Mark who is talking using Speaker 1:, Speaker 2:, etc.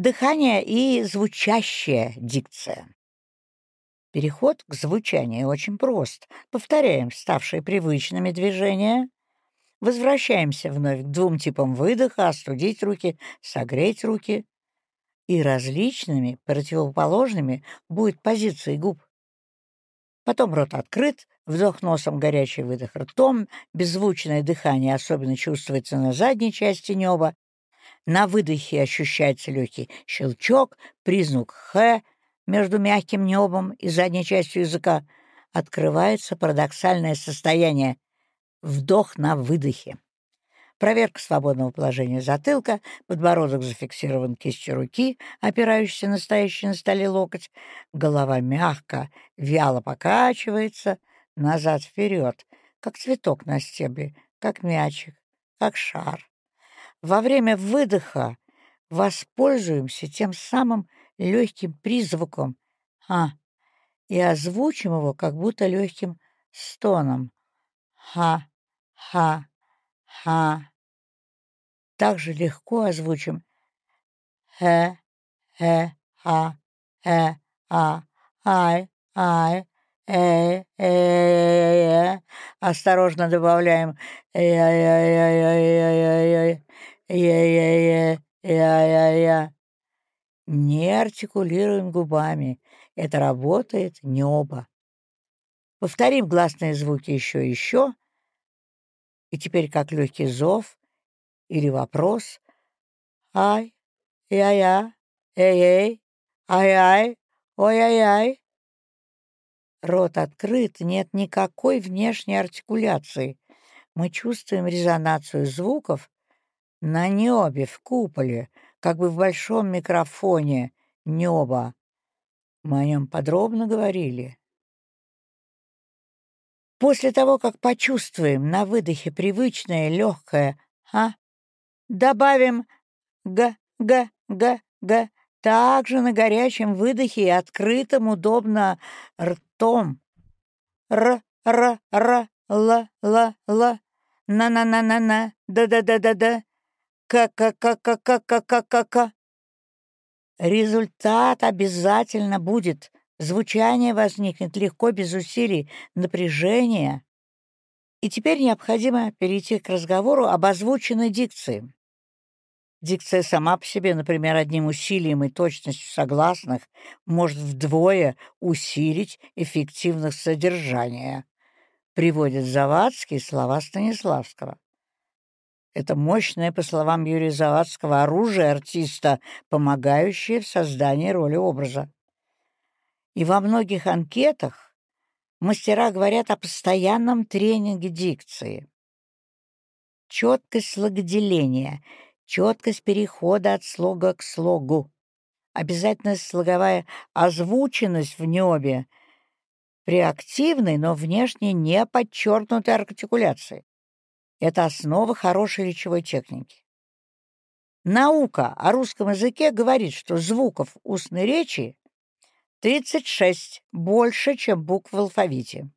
Speaker 1: дыхание и звучащая дикция. Переход к звучанию очень прост. Повторяем ставшие привычными движения. Возвращаемся вновь к двум типам выдоха, остудить руки, согреть руки. И различными, противоположными будет позиции губ. Потом рот открыт, вдох носом, горячий выдох ртом, беззвучное дыхание особенно чувствуется на задней части неба. На выдохе ощущается легкий щелчок, признак «х», между мягким небом и задней частью языка открывается парадоксальное состояние вдох на выдохе. Проверка свободного положения затылка, подбородок зафиксирован кистью руки, опирающейся на на столе локоть, голова мягко, вяло покачивается, назад-вперед, как цветок на стебле, как мячик, как шар. Во время выдоха воспользуемся тем самым легким призвуком «ха» и озвучим его как будто легким стоном «ха, ха, ха». Также легко озвучим «хэ, хэ, ха, хэ, а, ай, ай, э, э, э, Осторожно добавляем «я-я-я-я-я-я-я», «я-я-я-я-я-я». Не артикулируем губами. Это работает небо. Повторим гласные звуки еще и еще. И теперь как легкий зов или вопрос. Ай, я-я, эй-эй, ай-ай, ой-ай-ай. Рот открыт, нет никакой внешней артикуляции. Мы чувствуем резонацию звуков на небе, в куполе, как бы в большом микрофоне неба. Мы о нем подробно говорили. После того, как почувствуем на выдохе привычное легкое «а», добавим «г», «г», «г», «г», также на горячем выдохе и открытым удобно ртом. Р, р, р, л, л, л, на-на-на-на-на, да-да-да-да-да, Ка-ка-ка-ка-ка-ка-ка-ка. Результат обязательно будет. Звучание возникнет легко, без усилий, напряжения. И теперь необходимо перейти к разговору об озвученной дикции. Дикция сама по себе, например, одним усилием и точностью согласных может вдвое усилить эффективность содержания, приводит Завадский слова Станиславского. Это мощное, по словам Юрия Завадского, оружие артиста, помогающее в создании роли образа. И во многих анкетах мастера говорят о постоянном тренинге дикции. Четкость слогоделения, четкость перехода от слога к слогу, обязательно слоговая озвученность в небе при активной, но внешне не подчеркнутой артикуляции. Это основа хорошей речевой техники. Наука о русском языке говорит, что звуков устной речи 36, больше, чем букв в алфавите.